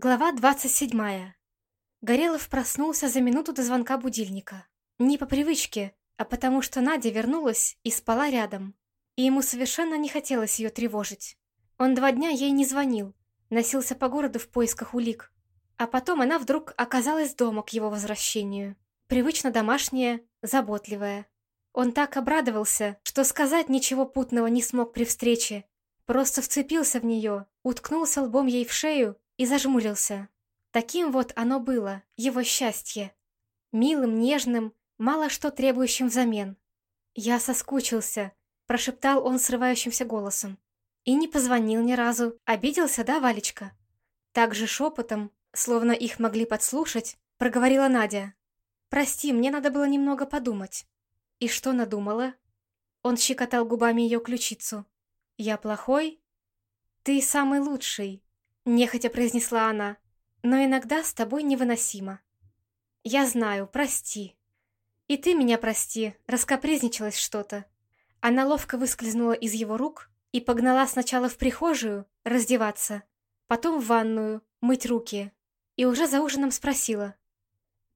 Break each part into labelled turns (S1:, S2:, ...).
S1: Глава 27. Горелов проснулся за минуту до звонка будильника. Не по привычке, а потому что Надя вернулась и спала рядом. И ему совершенно не хотелось ее тревожить. Он два дня ей не звонил, носился по городу в поисках улик. А потом она вдруг оказалась дома к его возвращению. Привычно домашняя, заботливая. Он так обрадовался, что сказать ничего путного не смог при встрече. Просто вцепился в нее, уткнулся лбом ей в шею и зажмурился. Таким вот оно было, его счастье. Милым, нежным, мало что требующим взамен. «Я соскучился», — прошептал он срывающимся голосом. И не позвонил ни разу. Обиделся, да, Валечка? Так же шепотом, словно их могли подслушать, проговорила Надя. «Прости, мне надо было немного подумать». «И что надумала?» Он щекотал губами ее ключицу. «Я плохой?» «Ты самый лучший», Нехотя произнесла она. Но иногда с тобой невыносимо. Я знаю, прости. И ты меня прости, раскопризничалось что-то. Она ловко выскользнула из его рук и погнала сначала в прихожую раздеваться, потом в ванную мыть руки. И уже за ужином спросила.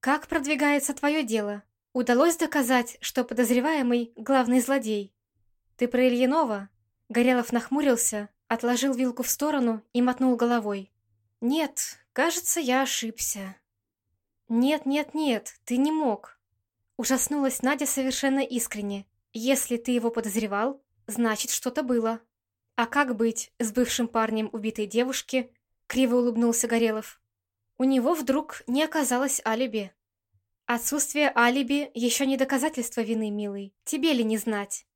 S1: «Как продвигается твое дело? Удалось доказать, что подозреваемый — главный злодей?» «Ты про Ильинова?» Горелов нахмурился, Отложил вилку в сторону и мотнул головой. «Нет, кажется, я ошибся». «Нет, нет, нет, ты не мог». Ужаснулась Надя совершенно искренне. «Если ты его подозревал, значит, что-то было». «А как быть с бывшим парнем убитой девушки?» Криво улыбнулся Горелов. У него вдруг не оказалось алиби. Отсутствие алиби еще не доказательство вины, милый. Тебе ли не знать?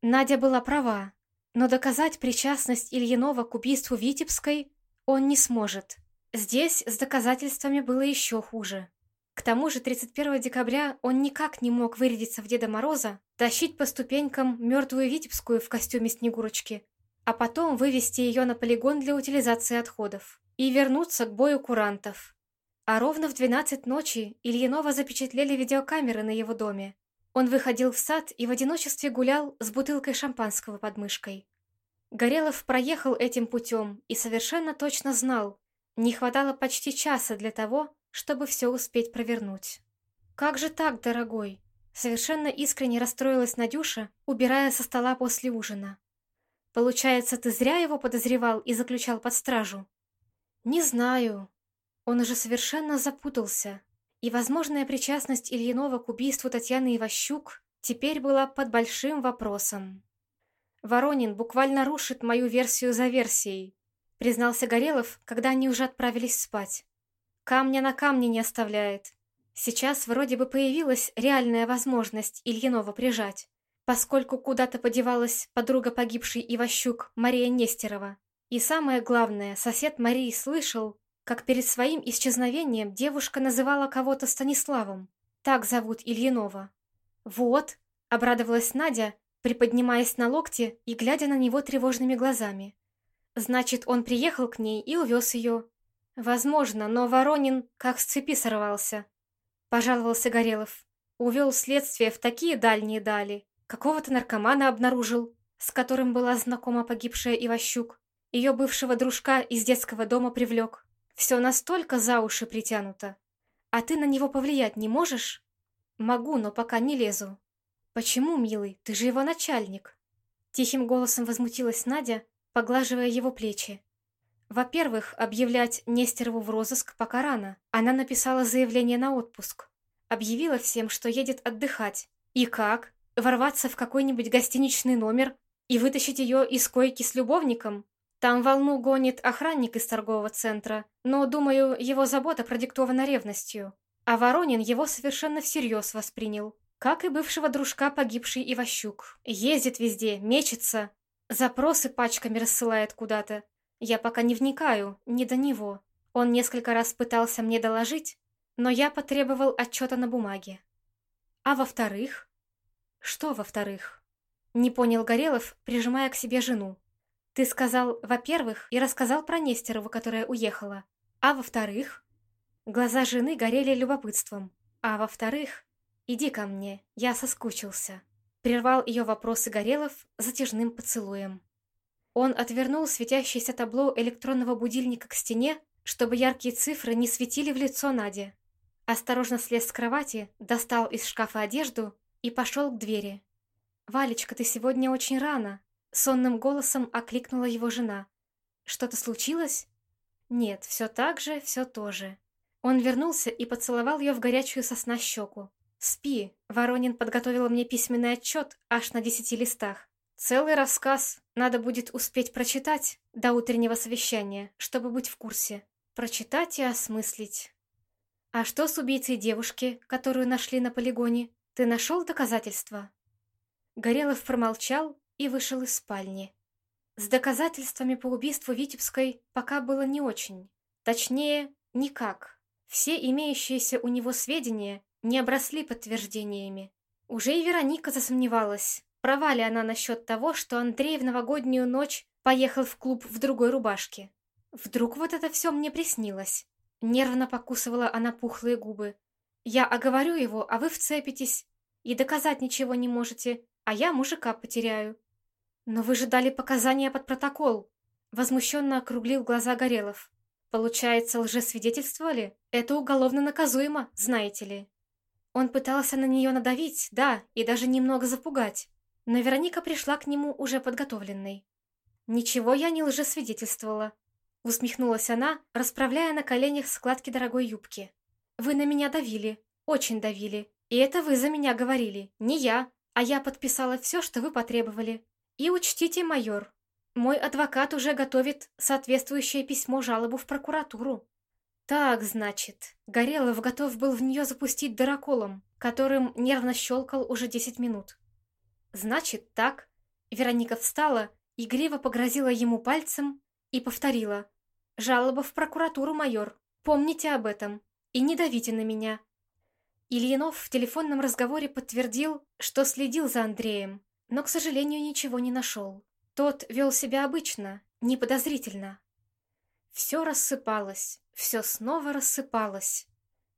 S1: Надя была права. Но доказать причастность Ильинова к убийству Витебской он не сможет. Здесь с доказательствами было еще хуже. К тому же 31 декабря он никак не мог вырядиться в Деда Мороза, тащить по ступенькам мертвую Витебскую в костюме Снегурочки, а потом вывести ее на полигон для утилизации отходов и вернуться к бою курантов. А ровно в 12 ночи Ильинова запечатлели видеокамеры на его доме, он выходил в сад и в одиночестве гулял с бутылкой шампанского под мышкой. Горелов проехал этим путем и совершенно точно знал, не хватало почти часа для того, чтобы все успеть провернуть. «Как же так, дорогой?» Совершенно искренне расстроилась Надюша, убирая со стола после ужина. «Получается, ты зря его подозревал и заключал под стражу?» «Не знаю». Он уже совершенно запутался, и возможная причастность Ильинова к убийству Татьяны Иващук теперь была под большим вопросом. «Воронин буквально рушит мою версию за версией», признался Горелов, когда они уже отправились спать. «Камня на камне не оставляет. Сейчас вроде бы появилась реальная возможность Ильинова прижать, поскольку куда-то подевалась подруга погибшей Иващук Мария Нестерова. И самое главное, сосед Марии слышал, как перед своим исчезновением девушка называла кого-то Станиславом. Так зовут Ильинова. «Вот», — обрадовалась Надя, приподнимаясь на локте и глядя на него тревожными глазами. «Значит, он приехал к ней и увез ее». «Возможно, но Воронин как с цепи сорвался», — пожаловался Горелов. Увел следствие в такие дальние дали. Какого-то наркомана обнаружил, с которым была знакома погибшая Иващук. Ее бывшего дружка из детского дома привлек. Все настолько за уши притянуто. А ты на него повлиять не можешь? Могу, но пока не лезу. Почему, милый? Ты же его начальник. Тихим голосом возмутилась Надя, поглаживая его плечи. Во-первых, объявлять Нестерову в розыск пока рано. Она написала заявление на отпуск. Объявила всем, что едет отдыхать. И как? Ворваться в какой-нибудь гостиничный номер и вытащить ее из койки с любовником? Там волну гонит охранник из торгового центра, но, думаю, его забота продиктована ревностью. А Воронин его совершенно всерьез воспринял. Как и бывшего дружка погибший Иващук. Ездит везде, мечется. Запросы пачками рассылает куда-то. Я пока не вникаю, не до него. Он несколько раз пытался мне доложить, но я потребовал отчета на бумаге. А во-вторых? Что во-вторых? Не понял Горелов, прижимая к себе жену. Ты сказал, во-первых, и рассказал про Нестерову, которая уехала. А во-вторых, глаза жены горели любопытством. А во-вторых, иди ко мне, я соскучился. Прервал ее вопросы Горелов затяжным поцелуем. Он отвернул светящееся табло электронного будильника к стене, чтобы яркие цифры не светили в лицо Наде. Осторожно слез с кровати, достал из шкафа одежду и пошел к двери. «Валечка, ты сегодня очень рано», — сонным голосом окликнула его жена. «Что-то случилось?» «Нет, все так же, все то же». Он вернулся и поцеловал ее в горячую сосна щеку. «Спи, Воронин подготовил мне письменный отчет аж на десяти листах. Целый рассказ надо будет успеть прочитать до утреннего совещания, чтобы быть в курсе. Прочитать и осмыслить. А что с убийцей девушки, которую нашли на полигоне? Ты нашел доказательства?» Горелов промолчал и вышел из спальни. С доказательствами по убийству Витебской пока было не очень. Точнее, никак. Все имеющиеся у него сведения не обросли подтверждениями. Уже и Вероника засомневалась, права ли она насчет того, что Андрей в новогоднюю ночь поехал в клуб в другой рубашке. Вдруг вот это все мне приснилось. Нервно покусывала она пухлые губы. Я оговорю его, а вы вцепитесь. И доказать ничего не можете, а я мужика потеряю. Но вы же дали показания под протокол. Возмущенно округлил глаза Горелов. Получается, лжесвидетельствовали? Это уголовно наказуемо, знаете ли. Он пытался на нее надавить, да, и даже немного запугать. Но Вероника пришла к нему уже подготовленной. «Ничего я не лжесвидетельствовала», — усмехнулась она, расправляя на коленях складки дорогой юбки. «Вы на меня давили, очень давили. И это вы за меня говорили, не я, а я подписала все, что вы потребовали. И учтите, майор, мой адвокат уже готовит соответствующее письмо-жалобу в прокуратуру. Так, значит, Горелов готов был в нее запустить дыроколом, которым нервно щелкал уже десять минут. Значит, так. Вероника встала, игриво погрозила ему пальцем и повторила. «Жалоба в прокуратуру, майор. Помните об этом. И не давите на меня». Ильинов в телефонном разговоре подтвердил, что следил за Андреем, но, к сожалению, ничего не нашел. Тот вел себя обычно, неподозрительно. Все рассыпалось, все снова рассыпалось.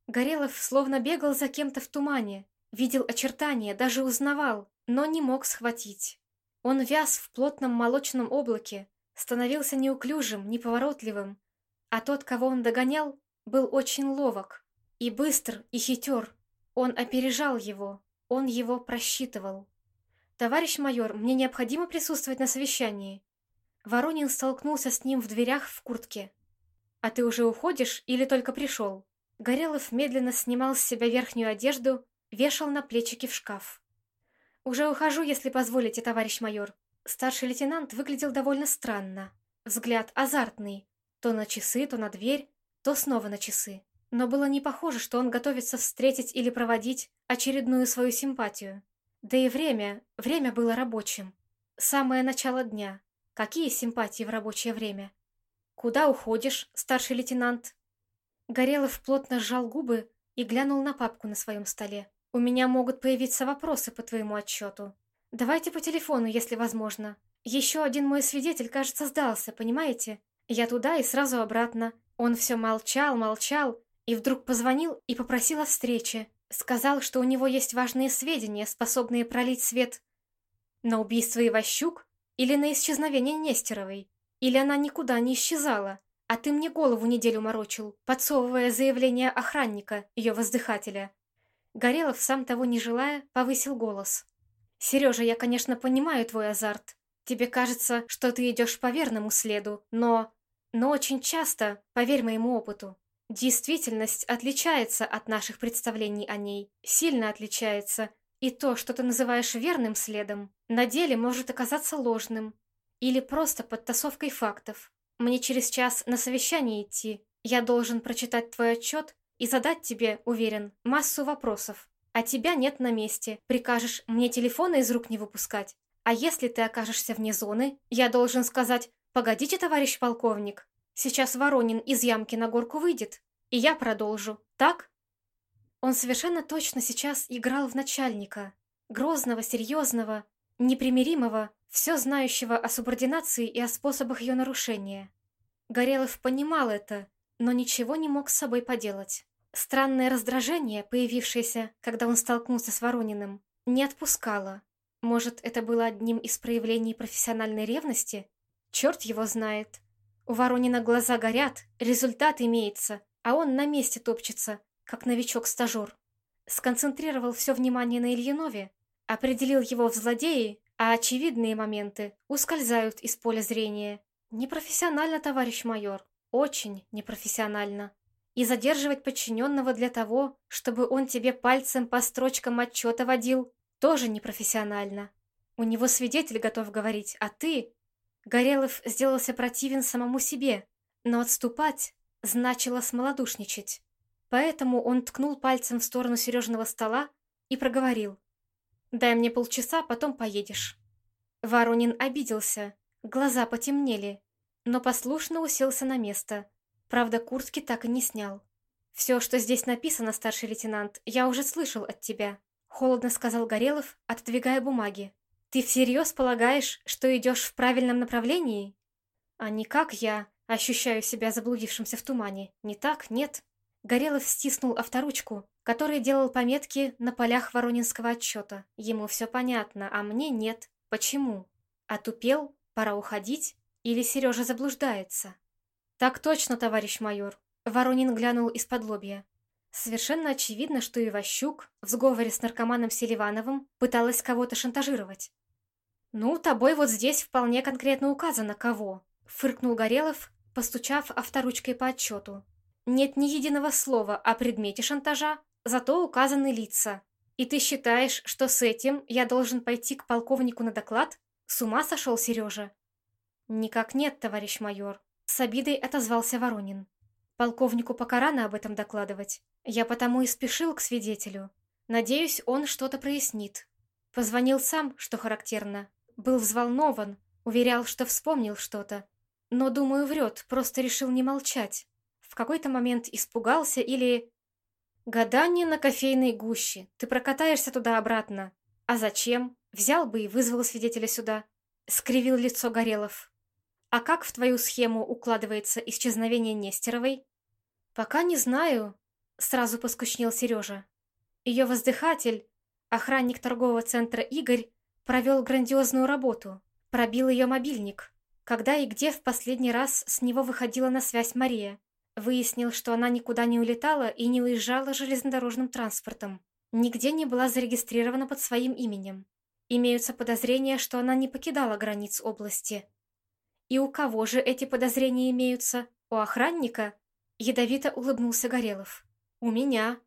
S1: Горелов словно бегал за кем-то в тумане, видел очертания, даже узнавал, но не мог схватить. Он вяз в плотном молочном облаке, становился неуклюжим, неповоротливым, а тот, кого он догонял, был очень ловок и быстр, и хитер. Он опережал его, он его просчитывал. «Товарищ майор, мне необходимо присутствовать на совещании». Воронин столкнулся с ним в дверях в куртке. «А ты уже уходишь или только пришел?» Горелов медленно снимал с себя верхнюю одежду, вешал на плечики в шкаф. «Уже ухожу, если позволите, товарищ майор». Старший лейтенант выглядел довольно странно. Взгляд азартный. То на часы, то на дверь, то снова на часы. Но было не похоже, что он готовится встретить или проводить очередную свою симпатию. Да и время, время было рабочим. Самое начало дня. Какие симпатии в рабочее время? «Куда уходишь, старший лейтенант?» Горелов плотно сжал губы и глянул на папку на своем столе. «У меня могут появиться вопросы по твоему отчету. Давайте по телефону, если возможно. Еще один мой свидетель, кажется, сдался, понимаете? Я туда и сразу обратно. Он все молчал, молчал, и вдруг позвонил и попросил о встрече. Сказал, что у него есть важные сведения, способные пролить свет на убийство Иващук или на исчезновение Нестеровой. Или она никуда не исчезала, а ты мне голову неделю морочил, подсовывая заявление охранника, ее воздыхателя. Горелов, сам того не желая, повысил голос. «Сережа, я, конечно, понимаю твой азарт. Тебе кажется, что ты идешь по верному следу, но... Но очень часто, поверь моему опыту, действительность отличается от наших представлений о ней, сильно отличается, и то, что ты называешь верным следом, на деле может оказаться ложным, или просто подтасовкой фактов. Мне через час на совещание идти. Я должен прочитать твой отчет и задать тебе, уверен, массу вопросов. А тебя нет на месте. Прикажешь мне телефона из рук не выпускать. А если ты окажешься вне зоны, я должен сказать «Погодите, товарищ полковник, сейчас Воронин из ямки на горку выйдет, и я продолжу. Так?» Он совершенно точно сейчас играл в начальника. Грозного, серьезного, непримиримого, все знающего о субординации и о способах ее нарушения. Горелов понимал это, но ничего не мог с собой поделать. Странное раздражение, появившееся, когда он столкнулся с Ворониным, не отпускало. Может, это было одним из проявлений профессиональной ревности? Черт его знает. У Воронина глаза горят, результат имеется, а он на месте топчется, как новичок-стажер. Сконцентрировал все внимание на Ильинове, определил его в злодеи, а очевидные моменты ускользают из поля зрения. Непрофессионально, товарищ майор, очень непрофессионально. И задерживать подчиненного для того, чтобы он тебе пальцем по строчкам отчета водил, тоже непрофессионально. У него свидетель готов говорить, а ты... Горелов сделался противен самому себе, но отступать значило смолодушничать. Поэтому он ткнул пальцем в сторону Сережного стола и проговорил. «Дай мне полчаса, потом поедешь». Воронин обиделся, глаза потемнели, но послушно уселся на место. Правда, куртки так и не снял. «Все, что здесь написано, старший лейтенант, я уже слышал от тебя», — холодно сказал Горелов, отодвигая бумаги. «Ты всерьез полагаешь, что идешь в правильном направлении?» «А не как я ощущаю себя заблудившимся в тумане. Не так, нет?» Горелов стиснул авторучку, который делал пометки на полях Воронинского отчета. Ему все понятно, а мне нет. Почему? Отупел? Пора уходить? Или Сережа заблуждается? Так точно, товарищ майор. Воронин глянул из-под лобья. Совершенно очевидно, что Иващук в сговоре с наркоманом Селивановым пыталась кого-то шантажировать. «Ну, тобой вот здесь вполне конкретно указано, кого», — фыркнул Горелов, постучав авторучкой по отчету. «Нет ни единого слова о предмете шантажа, зато указаны лица. И ты считаешь, что с этим я должен пойти к полковнику на доклад? С ума сошел Сережа?» «Никак нет, товарищ майор», — с обидой отозвался Воронин. «Полковнику пока рано об этом докладывать. Я потому и спешил к свидетелю. Надеюсь, он что-то прояснит. Позвонил сам, что характерно, был взволнован, уверял, что вспомнил что-то. Но, думаю, врет, просто решил не молчать. В какой-то момент испугался или... Гадание на кофейной гуще. Ты прокатаешься туда-обратно. А зачем? Взял бы и вызвал свидетеля сюда. Скривил лицо Горелов. А как в твою схему укладывается исчезновение Нестеровой? Пока не знаю, сразу поскучнел Сережа. Ее воздыхатель, охранник торгового центра Игорь, Провел грандиозную работу. Пробил ее мобильник. Когда и где в последний раз с него выходила на связь Мария. Выяснил, что она никуда не улетала и не уезжала железнодорожным транспортом. Нигде не была зарегистрирована под своим именем. Имеются подозрения, что она не покидала границ области. И у кого же эти подозрения имеются? У охранника? Ядовито улыбнулся Горелов. У меня.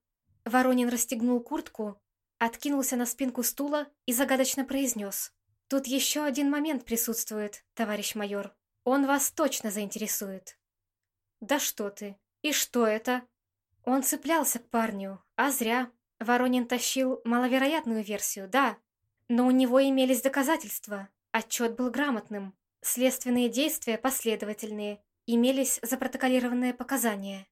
S1: Воронин расстегнул куртку, откинулся на спинку стула и загадочно произнес. «Тут еще один момент присутствует, товарищ майор. Он вас точно заинтересует». «Да что ты! И что это?» Он цеплялся к парню, а зря. Воронин тащил маловероятную версию, да. Но у него имелись доказательства. Отчет был грамотным. Следственные действия последовательные. Имелись запротоколированные показания.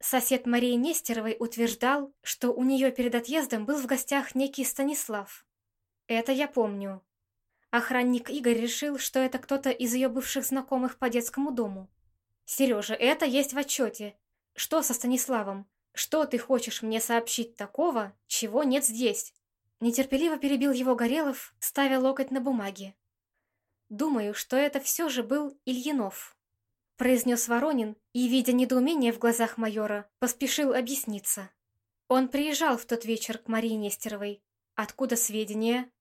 S1: Сосед Марии Нестеровой утверждал, что у нее перед отъездом был в гостях некий Станислав. Это я помню. Охранник Игорь решил, что это кто-то из ее бывших знакомых по детскому дому. «Сережа, это есть в отчете. Что со Станиславом? Что ты хочешь мне сообщить такого, чего нет здесь?» Нетерпеливо перебил его Горелов, ставя локоть на бумаге. «Думаю, что это все же был Ильинов» произнес Воронин и, видя недоумение в глазах майора, поспешил объясниться. Он приезжал в тот вечер к Марии Нестеровой. Откуда сведения?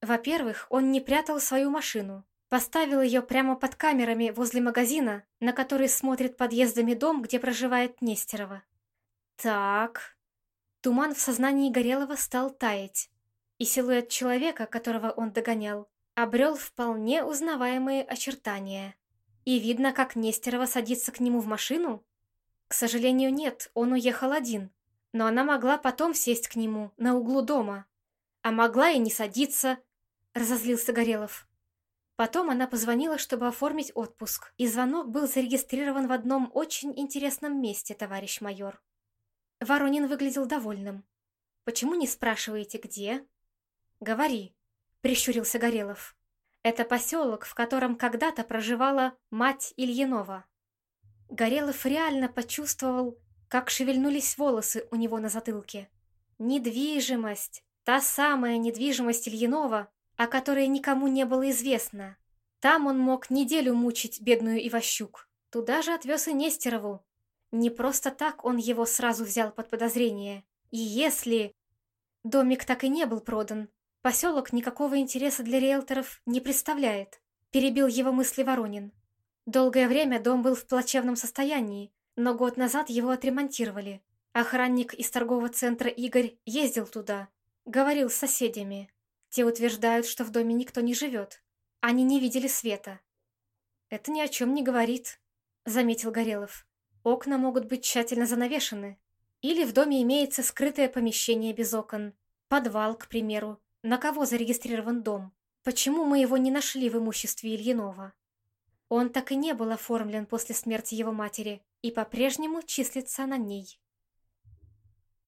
S1: Во-первых, он не прятал свою машину. Поставил ее прямо под камерами возле магазина, на который смотрит подъездами дом, где проживает Нестерова. Так. Туман в сознании Горелого стал таять, и силуэт человека, которого он догонял, обрел вполне узнаваемые очертания. И видно, как Нестерова садится к нему в машину? К сожалению, нет, он уехал один. Но она могла потом сесть к нему на углу дома. А могла и не садиться, разозлился Горелов. Потом она позвонила, чтобы оформить отпуск, и звонок был зарегистрирован в одном очень интересном месте, товарищ майор. Воронин выглядел довольным. «Почему не спрашиваете, где?» «Говори», — прищурился Горелов. Это поселок, в котором когда-то проживала мать Ильинова. Горелов реально почувствовал, как шевельнулись волосы у него на затылке. Недвижимость, та самая недвижимость Ильинова, о которой никому не было известно. Там он мог неделю мучить бедную Иващук. Туда же отвез и Нестерову. Не просто так он его сразу взял под подозрение. И если... Домик так и не был продан. Поселок никакого интереса для риэлторов не представляет. Перебил его мысли Воронин. Долгое время дом был в плачевном состоянии, но год назад его отремонтировали. Охранник из торгового центра Игорь ездил туда, говорил с соседями. Те утверждают, что в доме никто не живет. Они не видели света. «Это ни о чем не говорит», — заметил Горелов. «Окна могут быть тщательно занавешены. Или в доме имеется скрытое помещение без окон. Подвал, к примеру. На кого зарегистрирован дом? Почему мы его не нашли в имуществе Ильинова?» Он так и не был оформлен после смерти его матери и по-прежнему числится на ней.